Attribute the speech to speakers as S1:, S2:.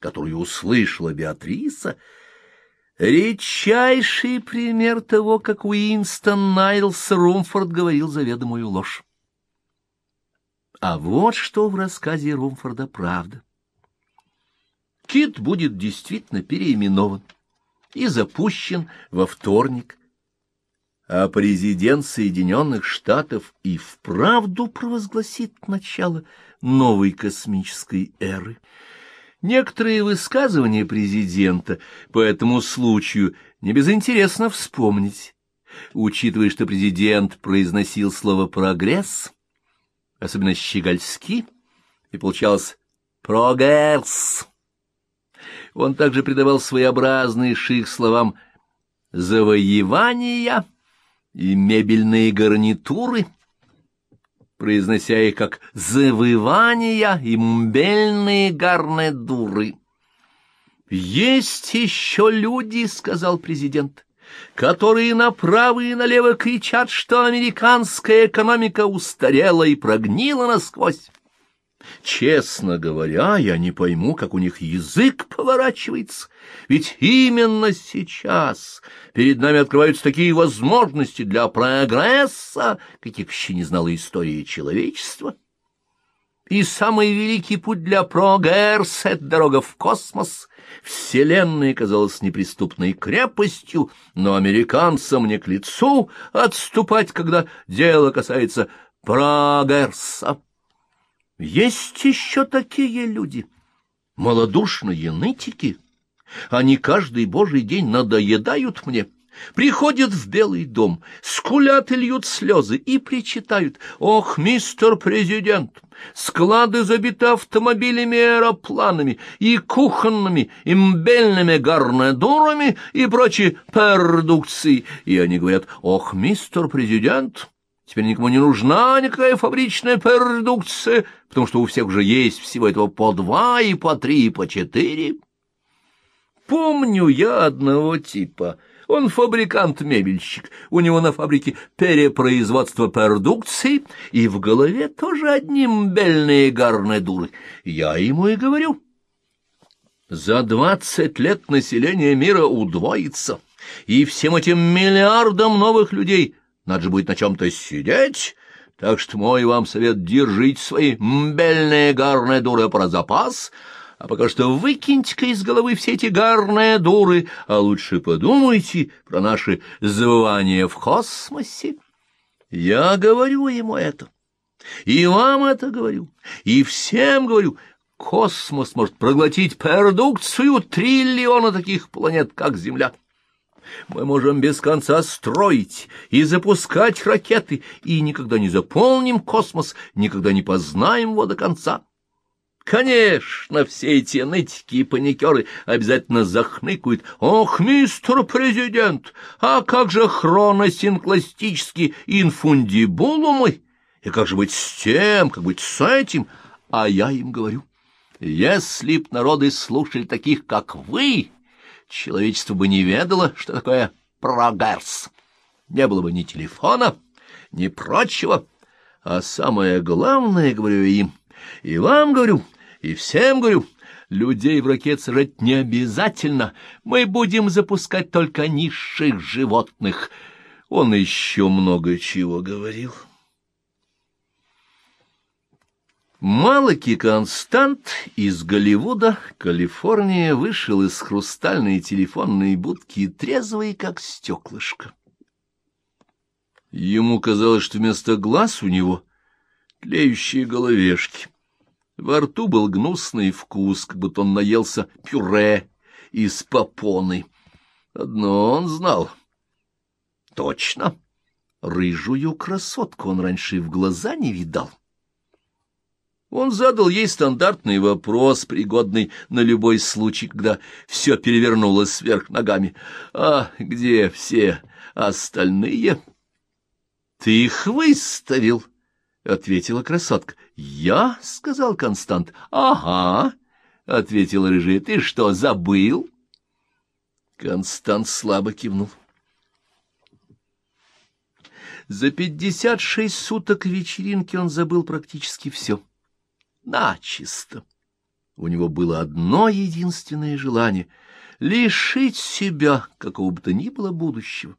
S1: которую услышала Беатриса, редчайший пример того, как Уинстон Найлс Румфорд говорил заведомую ложь. А вот что в рассказе Румфорда правда. Кит будет действительно переименован и запущен во вторник, а президент Соединенных Штатов и вправду провозгласит начало новой космической эры. Некоторые высказывания президента по этому случаю не безинтересно вспомнить, учитывая, что президент произносил слово «прогресс», особенно щегольски, и получалось «прогресс». Он также придавал своеобразные ших словам «завоевания» и «мебельные гарнитуры», произнося их как «завывания» и «мбельные гарнедуры». «Есть еще люди», — сказал президент, — «которые направо и налево кричат, что американская экономика устарела и прогнила насквозь. Честно говоря, я не пойму, как у них язык поворачивается, ведь именно сейчас перед нами открываются такие возможности для прогресса, каких еще не знала история человечества. И самый великий путь для прогресса — это дорога в космос. Вселенная казалась неприступной крепостью, но американцам не к лицу отступать, когда дело касается прогресса. Есть еще такие люди, малодушные нытики. Они каждый божий день надоедают мне, приходят в Белый дом, скулят и льют слезы и причитают. «Ох, мистер президент, склады забиты автомобилями и аэропланами, и кухонными, и мбельными гарнедурами и прочей продукцией». И они говорят «Ох, мистер президент». Теперь никому не нужна никакая фабричная продукция, потому что у всех уже есть всего этого по два, и по три, и по четыре. Помню я одного типа. Он фабрикант-мебельщик. У него на фабрике перепроизводство продукции, и в голове тоже одни мбельные гарнедуры. Я ему и говорю. За двадцать лет население мира удвоится, и всем этим миллиардам новых людей — надо же будет на чем-то сидеть, так что мой вам совет — держите свои мбельные гарные дуры про запас, а пока что выкиньте-ка из головы все эти гарные дуры, а лучше подумайте про наши завывания в космосе. Я говорю ему это, и вам это говорю, и всем говорю — Космос может проглотить продукцию триллиона таких планет, как Земля. Мы можем без конца строить и запускать ракеты, и никогда не заполним космос, никогда не познаем его до конца. Конечно, все эти нытики и паникеры обязательно захныкают. Ох, мистер президент, а как же хроносинкластические инфундибулумы? И как же быть с тем, как быть с этим? А я им говорю, если б народы слушали таких, как вы, человечество бы не ведало, что такое прогресс. Не было бы ни телефона, ни прочего. А самое главное, говорю им, и вам говорю, и всем говорю, людей в ракет сажать не обязательно. Мы будем запускать только низших животных. Он еще много чего говорил. Малаки Констант из Голливуда, Калифорния, вышел из хрустальной телефонной будки трезвый, как стеклышко. Ему казалось, что вместо глаз у него тлеющие головешки. Во рту был гнусный вкус, как будто он наелся пюре из попоны. Одно он знал. Точно, рыжую красотку он раньше и в глаза не видал. Он задал ей стандартный вопрос, пригодный на любой случай, когда все перевернулось вверх ногами. «А где все остальные?» «Ты их выставил», — ответила красотка. «Я?» — сказал Констант. «Ага», — ответил рыжий. «Ты что, забыл?» Констант слабо кивнул. За пятьдесят шесть суток вечеринки он забыл практически все начисто. У него было одно единственное желание — лишить себя какого бы то ни было будущего.